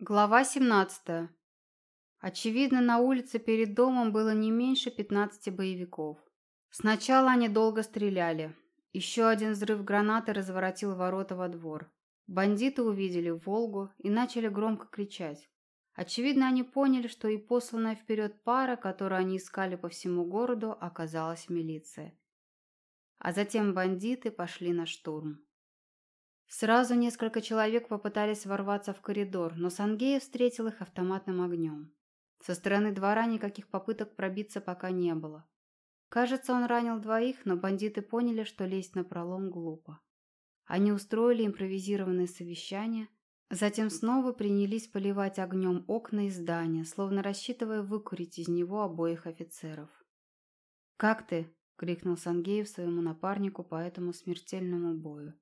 Глава 17. Очевидно, на улице перед домом было не меньше 15 боевиков. Сначала они долго стреляли. Еще один взрыв гранаты разворотил ворота во двор. Бандиты увидели «Волгу» и начали громко кричать. Очевидно, они поняли, что и посланная вперед пара, которую они искали по всему городу, оказалась милиция. А затем бандиты пошли на штурм. Сразу несколько человек попытались ворваться в коридор, но Сангеев встретил их автоматным огнем. Со стороны двора никаких попыток пробиться пока не было. Кажется, он ранил двоих, но бандиты поняли, что лезть на пролом глупо. Они устроили импровизированное совещание, затем снова принялись поливать огнем окна и здания, словно рассчитывая выкурить из него обоих офицеров. «Как ты?» — крикнул Сангеев своему напарнику по этому смертельному бою.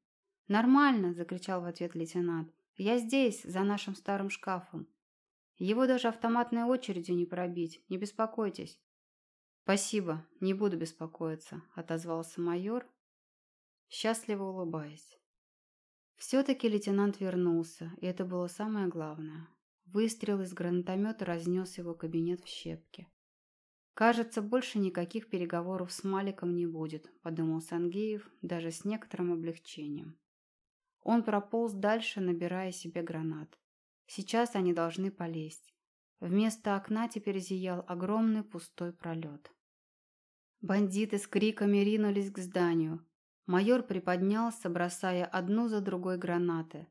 «Нормально!» – закричал в ответ лейтенант. «Я здесь, за нашим старым шкафом. Его даже автоматной очередью не пробить, не беспокойтесь». «Спасибо, не буду беспокоиться», – отозвался майор, счастливо улыбаясь. Все-таки лейтенант вернулся, и это было самое главное. Выстрел из гранатомета разнес его кабинет в щепки. «Кажется, больше никаких переговоров с Маликом не будет», – подумал Сангеев даже с некоторым облегчением. Он прополз дальше, набирая себе гранат. Сейчас они должны полезть. Вместо окна теперь зиял огромный пустой пролет. Бандиты с криками ринулись к зданию. Майор приподнялся, бросая одну за другой гранаты.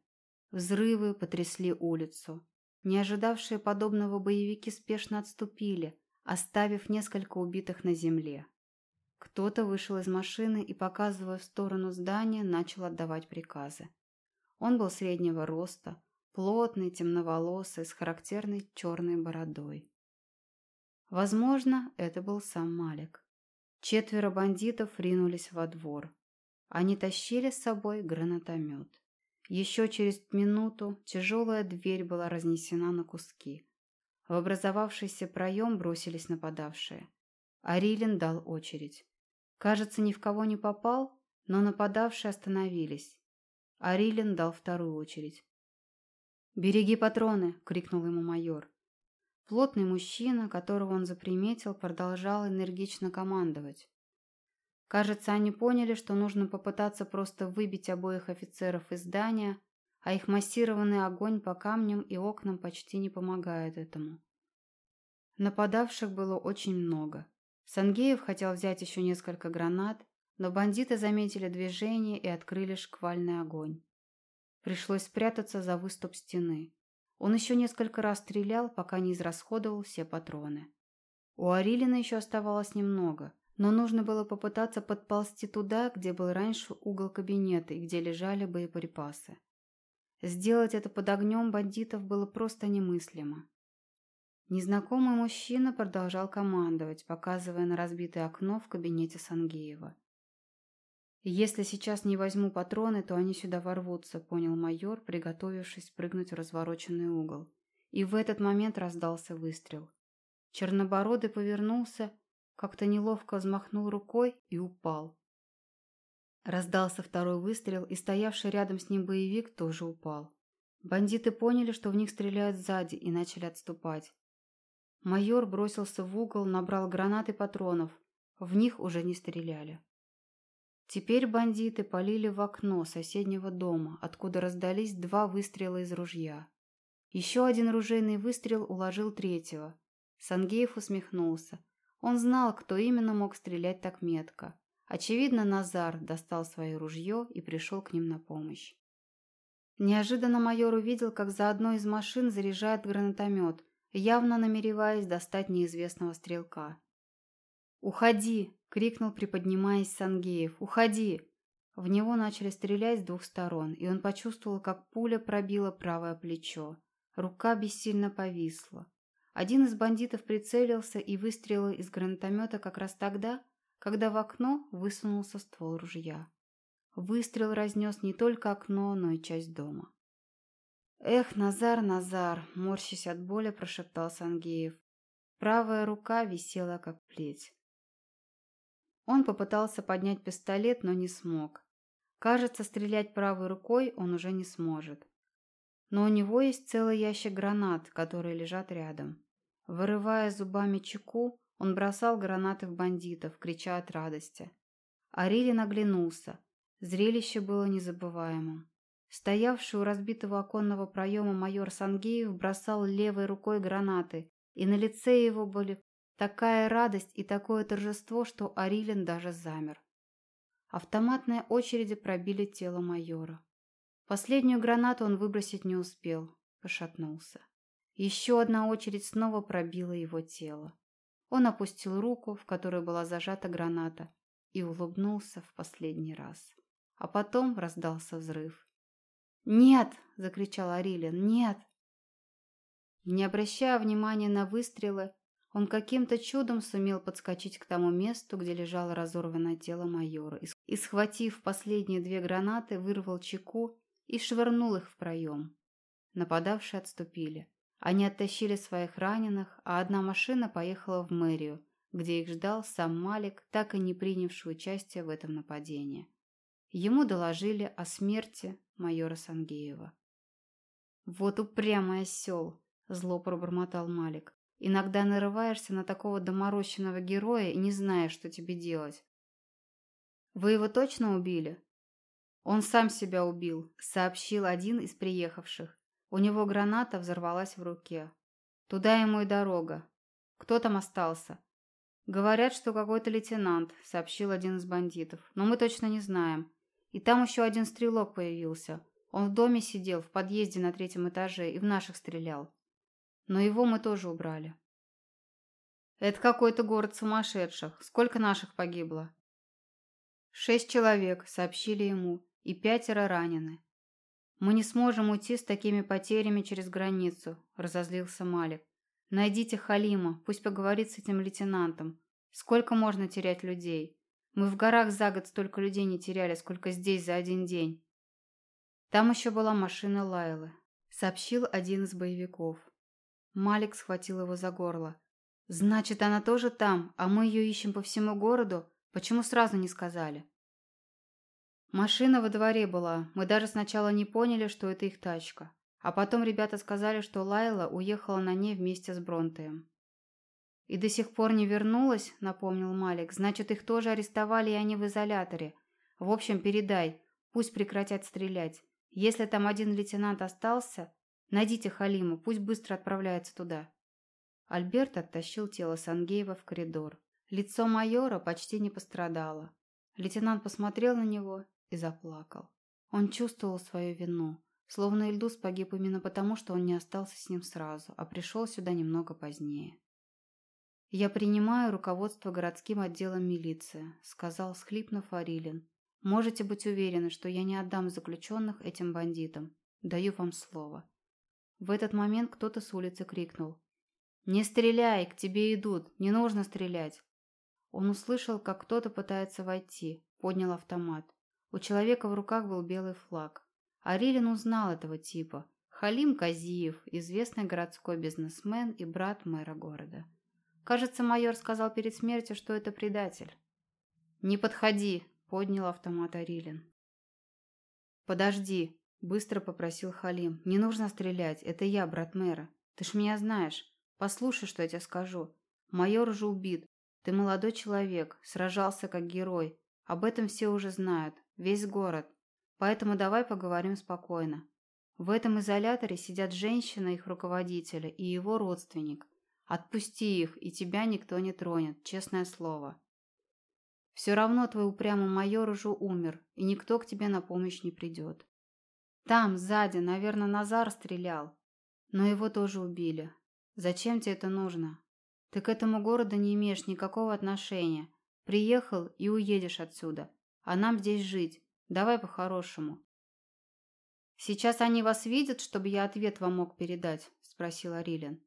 Взрывы потрясли улицу. Не ожидавшие подобного боевики спешно отступили, оставив несколько убитых на земле. Кто-то вышел из машины и, показывая в сторону здания, начал отдавать приказы. Он был среднего роста, плотный, темноволосый, с характерной черной бородой. Возможно, это был сам Малик. Четверо бандитов ринулись во двор. Они тащили с собой гранатомет. Еще через минуту тяжелая дверь была разнесена на куски. В образовавшийся проем бросились нападавшие. Арилин дал очередь. Кажется, ни в кого не попал, но нападавшие остановились. Арилин дал вторую очередь. «Береги патроны!» — крикнул ему майор. Плотный мужчина, которого он заприметил, продолжал энергично командовать. Кажется, они поняли, что нужно попытаться просто выбить обоих офицеров из здания, а их массированный огонь по камням и окнам почти не помогает этому. Нападавших было очень много. Сангеев хотел взять еще несколько гранат, но бандиты заметили движение и открыли шквальный огонь. Пришлось спрятаться за выступ стены. Он еще несколько раз стрелял, пока не израсходовал все патроны. У Арилина еще оставалось немного, но нужно было попытаться подползти туда, где был раньше угол кабинета и где лежали боеприпасы. Сделать это под огнем бандитов было просто немыслимо. Незнакомый мужчина продолжал командовать, показывая на разбитое окно в кабинете Сангеева. «Если сейчас не возьму патроны, то они сюда ворвутся», — понял майор, приготовившись прыгнуть в развороченный угол. И в этот момент раздался выстрел. Чернобородый повернулся, как-то неловко взмахнул рукой и упал. Раздался второй выстрел, и стоявший рядом с ним боевик тоже упал. Бандиты поняли, что в них стреляют сзади, и начали отступать. Майор бросился в угол, набрал гранаты патронов. В них уже не стреляли. Теперь бандиты полили в окно соседнего дома, откуда раздались два выстрела из ружья. Еще один ружейный выстрел уложил третьего. Сангеев усмехнулся. Он знал, кто именно мог стрелять так метко. Очевидно, Назар достал свое ружье и пришел к ним на помощь. Неожиданно майор увидел, как за одной из машин заряжает гранатомет, явно намереваясь достать неизвестного стрелка. «Уходи!» — крикнул, приподнимаясь Сангеев. «Уходи!» В него начали стрелять с двух сторон, и он почувствовал, как пуля пробила правое плечо. Рука бессильно повисла. Один из бандитов прицелился и выстрелил из гранатомета как раз тогда, когда в окно высунулся ствол ружья. Выстрел разнес не только окно, но и часть дома. «Эх, Назар, Назар!» – морщась от боли, прошептал Сангеев. Правая рука висела, как плеть. Он попытался поднять пистолет, но не смог. Кажется, стрелять правой рукой он уже не сможет. но у него есть целый ящик гранат, которые лежат рядом. Вырывая зубами чеку, он бросал гранаты в бандитов, крича от радости. Арилин оглянулся. Зрелище было незабываемым. Стоявший у разбитого оконного проема майор Сангеев бросал левой рукой гранаты, и на лице его были такая радость и такое торжество, что Арилин даже замер. Автоматные очереди пробили тело майора. Последнюю гранату он выбросить не успел, пошатнулся. Еще одна очередь снова пробила его тело. Он опустил руку, в которой была зажата граната, и улыбнулся в последний раз. А потом раздался взрыв. «Нет!» – закричал Арилин. «Нет!» Не обращая внимания на выстрелы, он каким-то чудом сумел подскочить к тому месту, где лежало разорванное тело майора, и, схватив последние две гранаты, вырвал чеку и швырнул их в проем. Нападавшие отступили. Они оттащили своих раненых, а одна машина поехала в мэрию, где их ждал сам Малик, так и не принявший участие в этом нападении. Ему доложили о смерти майора Сангеева. «Вот упрямый осел!» – зло пробормотал Малик. «Иногда нарываешься на такого доморощенного героя и не знаешь, что тебе делать». «Вы его точно убили?» «Он сам себя убил», – сообщил один из приехавших. У него граната взорвалась в руке. Туда ему и дорога. Кто там остался? Говорят, что какой-то лейтенант, сообщил один из бандитов. Но мы точно не знаем. И там еще один стрелок появился. Он в доме сидел, в подъезде на третьем этаже и в наших стрелял. Но его мы тоже убрали. Это какой-то город сумасшедших. Сколько наших погибло? Шесть человек, сообщили ему, и пятеро ранены. «Мы не сможем уйти с такими потерями через границу», – разозлился Малик. «Найдите Халима, пусть поговорит с этим лейтенантом. Сколько можно терять людей? Мы в горах за год столько людей не теряли, сколько здесь за один день». Там еще была машина Лайлы, сообщил один из боевиков. Малик схватил его за горло. «Значит, она тоже там, а мы ее ищем по всему городу? Почему сразу не сказали?» Машина во дворе была. Мы даже сначала не поняли, что это их тачка. А потом ребята сказали, что Лайла уехала на ней вместе с Бронтеем. «И до сих пор не вернулась?» – напомнил Малик. «Значит, их тоже арестовали, и они в изоляторе. В общем, передай. Пусть прекратят стрелять. Если там один лейтенант остался, найдите Халиму, пусть быстро отправляется туда». Альберт оттащил тело Сангеева в коридор. Лицо майора почти не пострадало. Лейтенант посмотрел на него и заплакал. Он чувствовал свою вину, словно Ильдус погиб именно потому, что он не остался с ним сразу, а пришел сюда немного позднее. «Я принимаю руководство городским отделом милиции», — сказал, схлипнув Арилин. «Можете быть уверены, что я не отдам заключенных этим бандитам. Даю вам слово». В этот момент кто-то с улицы крикнул. «Не стреляй, к тебе идут, не нужно стрелять». Он услышал, как кто-то пытается войти, поднял автомат. У человека в руках был белый флаг. Арилин узнал этого типа. Халим Казиев, известный городской бизнесмен и брат мэра города. Кажется, майор сказал перед смертью, что это предатель. «Не подходи», — поднял автомат Арилин. «Подожди», — быстро попросил Халим. «Не нужно стрелять, это я, брат мэра. Ты ж меня знаешь. Послушай, что я тебе скажу. Майор уже убит. Ты молодой человек, сражался как герой. Об этом все уже знают. Весь город. Поэтому давай поговорим спокойно. В этом изоляторе сидят женщина их руководителя и его родственник. Отпусти их, и тебя никто не тронет, честное слово. Все равно твой упрямый майор уже умер, и никто к тебе на помощь не придет. Там, сзади, наверное, Назар стрелял. Но его тоже убили. Зачем тебе это нужно? Ты к этому городу не имеешь никакого отношения. Приехал и уедешь отсюда. А нам здесь жить. Давай по-хорошему. Сейчас они вас видят, чтобы я ответ вам мог передать, спросил Арилин.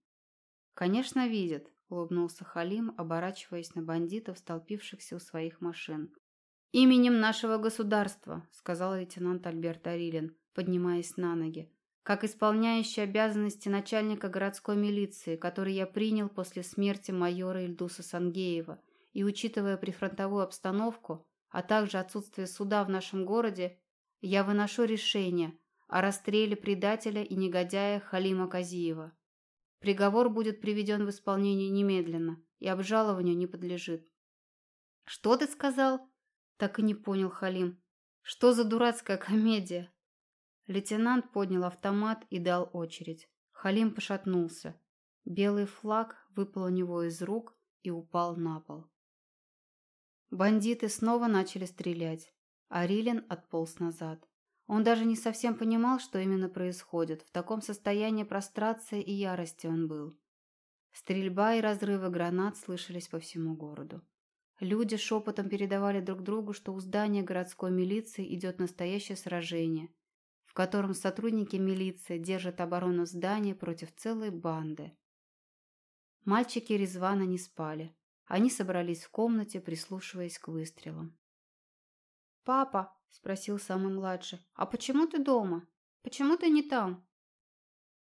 Конечно, видят, улыбнулся Халим, оборачиваясь на бандитов, столпившихся у своих машин. «Именем нашего государства», — сказал лейтенант Альберт Арилин, поднимаясь на ноги, «как исполняющий обязанности начальника городской милиции, который я принял после смерти майора Ильдуса Сангеева, и учитывая прифронтовую обстановку, а также отсутствие суда в нашем городе, я выношу решение о расстреле предателя и негодяя Халима Казиева. Приговор будет приведен в исполнение немедленно и обжалованию не подлежит. «Что ты сказал?» Так и не понял Халим. «Что за дурацкая комедия?» Лейтенант поднял автомат и дал очередь. Халим пошатнулся. Белый флаг выпал у него из рук и упал на пол. Бандиты снова начали стрелять, а Рилин отполз назад. Он даже не совсем понимал, что именно происходит. В таком состоянии прострации и ярости он был. Стрельба и разрывы гранат слышались по всему городу. Люди шепотом передавали друг другу, что у здания городской милиции идет настоящее сражение, в котором сотрудники милиции держат оборону здания против целой банды. Мальчики Резвана не спали. Они собрались в комнате, прислушиваясь к выстрелам. «Папа», — спросил самый младший, — «а почему ты дома? Почему ты не там?»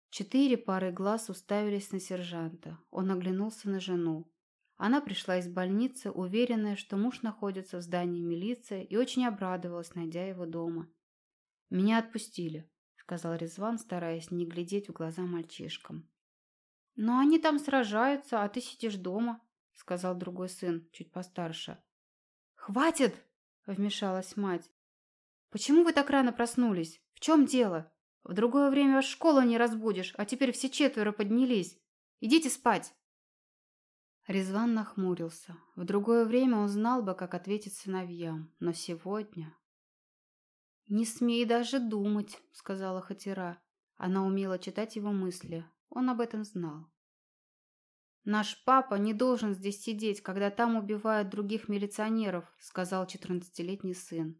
Четыре пары глаз уставились на сержанта. Он оглянулся на жену. Она пришла из больницы, уверенная, что муж находится в здании милиции, и очень обрадовалась, найдя его дома. «Меня отпустили», — сказал Резван, стараясь не глядеть в глаза мальчишкам. «Но они там сражаются, а ты сидишь дома», — сказал другой сын, чуть постарше. «Хватит!» — вмешалась мать. «Почему вы так рано проснулись? В чем дело? В другое время вас школу не разбудишь, а теперь все четверо поднялись. Идите спать!» Резван нахмурился. В другое время он знал бы, как ответить сыновьям, но сегодня... «Не смей даже думать», — сказала Хатира. Она умела читать его мысли. Он об этом знал. «Наш папа не должен здесь сидеть, когда там убивают других милиционеров», сказал четырнадцатилетний сын.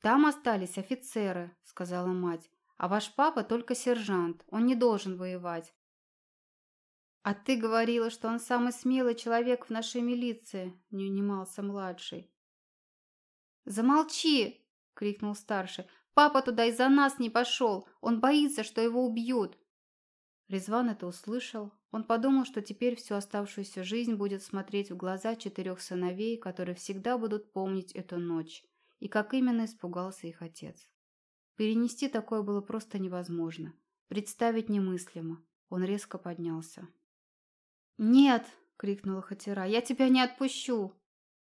«Там остались офицеры», — сказала мать. «А ваш папа только сержант, он не должен воевать». «А ты говорила, что он самый смелый человек в нашей милиции», — не унимался младший. «Замолчи!» — крикнул старший. «Папа туда из-за нас не пошел. Он боится, что его убьют». Резван это услышал, он подумал, что теперь всю оставшуюся жизнь будет смотреть в глаза четырех сыновей, которые всегда будут помнить эту ночь, и как именно испугался их отец. Перенести такое было просто невозможно. Представить немыслимо. Он резко поднялся. «Нет!» — крикнула Хатира. «Я тебя не отпущу!»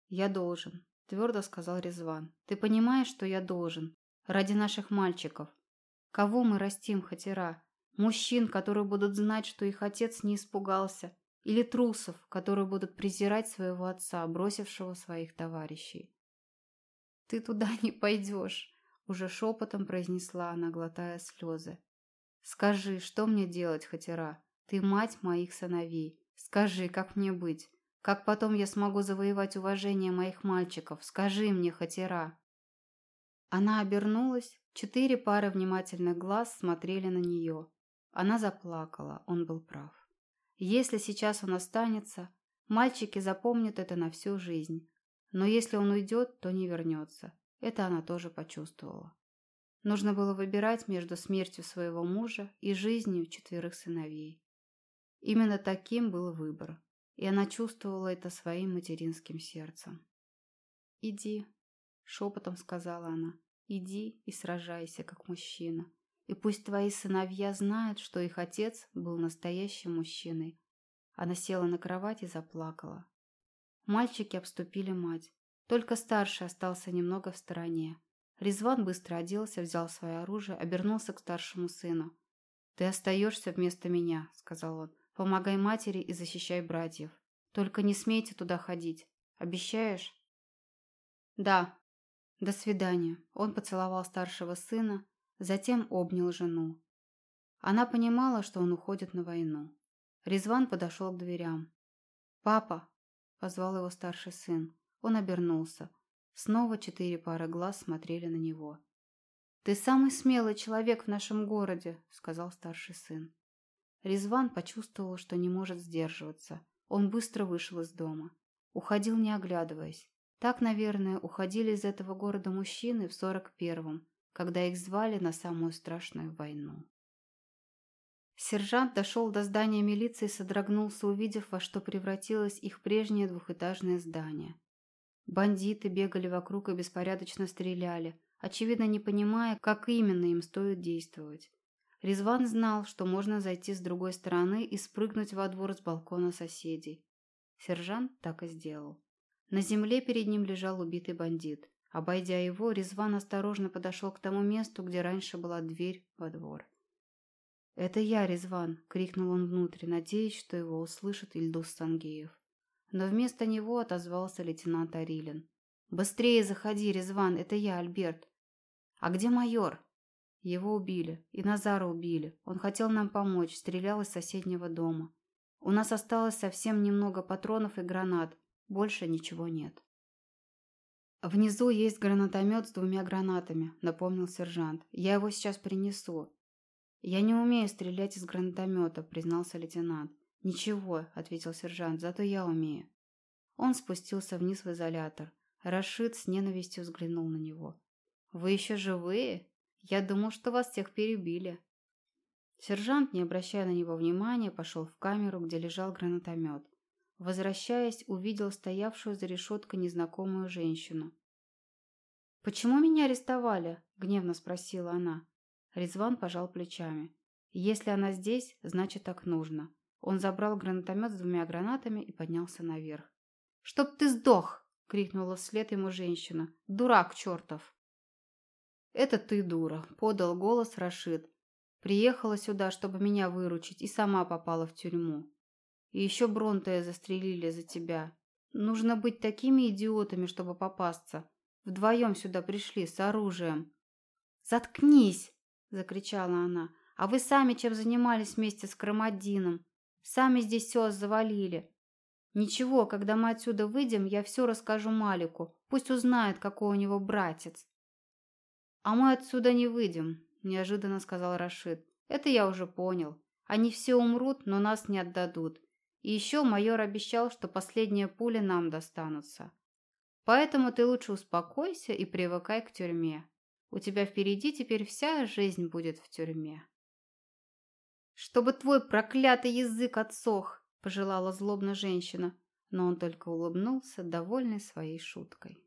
«Я должен», — твердо сказал Резван. «Ты понимаешь, что я должен? Ради наших мальчиков. Кого мы растим, Хатира? Мужчин, которые будут знать, что их отец не испугался. Или трусов, которые будут презирать своего отца, бросившего своих товарищей. «Ты туда не пойдешь», — уже шепотом произнесла она, глотая слезы. «Скажи, что мне делать, Хатира? Ты мать моих сыновей. Скажи, как мне быть? Как потом я смогу завоевать уважение моих мальчиков? Скажи мне, Хатира!» Она обернулась, четыре пары внимательных глаз смотрели на нее. Она заплакала, он был прав. Если сейчас он останется, мальчики запомнят это на всю жизнь. Но если он уйдет, то не вернется. Это она тоже почувствовала. Нужно было выбирать между смертью своего мужа и жизнью четверых сыновей. Именно таким был выбор, и она чувствовала это своим материнским сердцем. «Иди», — шепотом сказала она, — «иди и сражайся, как мужчина. И пусть твои сыновья знают, что их отец был настоящим мужчиной. Она села на кровать и заплакала. Мальчики обступили мать. Только старший остался немного в стороне. Резван быстро оделся, взял свое оружие, обернулся к старшему сыну. «Ты остаешься вместо меня», — сказал он. «Помогай матери и защищай братьев. Только не смейте туда ходить. Обещаешь?» «Да. До свидания». Он поцеловал старшего сына, Затем обнял жену. Она понимала, что он уходит на войну. Резван подошел к дверям. «Папа!» – позвал его старший сын. Он обернулся. Снова четыре пары глаз смотрели на него. «Ты самый смелый человек в нашем городе», – сказал старший сын. Резван почувствовал, что не может сдерживаться. Он быстро вышел из дома. Уходил, не оглядываясь. Так, наверное, уходили из этого города мужчины в сорок первом, когда их звали на самую страшную войну. Сержант дошел до здания милиции и содрогнулся, увидев, во что превратилось их прежнее двухэтажное здание. Бандиты бегали вокруг и беспорядочно стреляли, очевидно не понимая, как именно им стоит действовать. Резван знал, что можно зайти с другой стороны и спрыгнуть во двор с балкона соседей. Сержант так и сделал. На земле перед ним лежал убитый бандит. Обойдя его, Резван осторожно подошел к тому месту, где раньше была дверь во двор. «Это я, Резван!» — крикнул он внутрь, надеясь, что его услышит Ильдус Сангеев. Но вместо него отозвался лейтенант Арилин. «Быстрее заходи, Резван, это я, Альберт!» «А где майор?» Его убили. И Назара убили. Он хотел нам помочь, стрелял из соседнего дома. У нас осталось совсем немного патронов и гранат. Больше ничего нет. «Внизу есть гранатомет с двумя гранатами», — напомнил сержант. «Я его сейчас принесу». «Я не умею стрелять из гранатомета», — признался лейтенант. «Ничего», — ответил сержант, — «зато я умею». Он спустился вниз в изолятор. Рашид с ненавистью взглянул на него. «Вы еще живые? Я думал, что вас всех перебили». Сержант, не обращая на него внимания, пошел в камеру, где лежал гранатомет. Возвращаясь, увидел стоявшую за решеткой незнакомую женщину. «Почему меня арестовали?» – гневно спросила она. Резван пожал плечами. «Если она здесь, значит так нужно». Он забрал гранатомет с двумя гранатами и поднялся наверх. «Чтоб ты сдох!» – крикнула вслед ему женщина. «Дурак чертов!» «Это ты дура!» – подал голос Рашид. «Приехала сюда, чтобы меня выручить, и сама попала в тюрьму. И еще Бронтая застрелили за тебя. Нужно быть такими идиотами, чтобы попасться. Вдвоем сюда пришли, с оружием. «Заткнись!» – закричала она. «А вы сами чем занимались вместе с Крамадином? Сами здесь все завалили. Ничего, когда мы отсюда выйдем, я все расскажу Малику. Пусть узнает, какой у него братец». «А мы отсюда не выйдем», – неожиданно сказал Рашид. «Это я уже понял. Они все умрут, но нас не отдадут. И еще майор обещал, что последние пули нам достанутся. Поэтому ты лучше успокойся и привыкай к тюрьме. У тебя впереди теперь вся жизнь будет в тюрьме. Чтобы твой проклятый язык отсох, пожелала злобно женщина, но он только улыбнулся, довольный своей шуткой.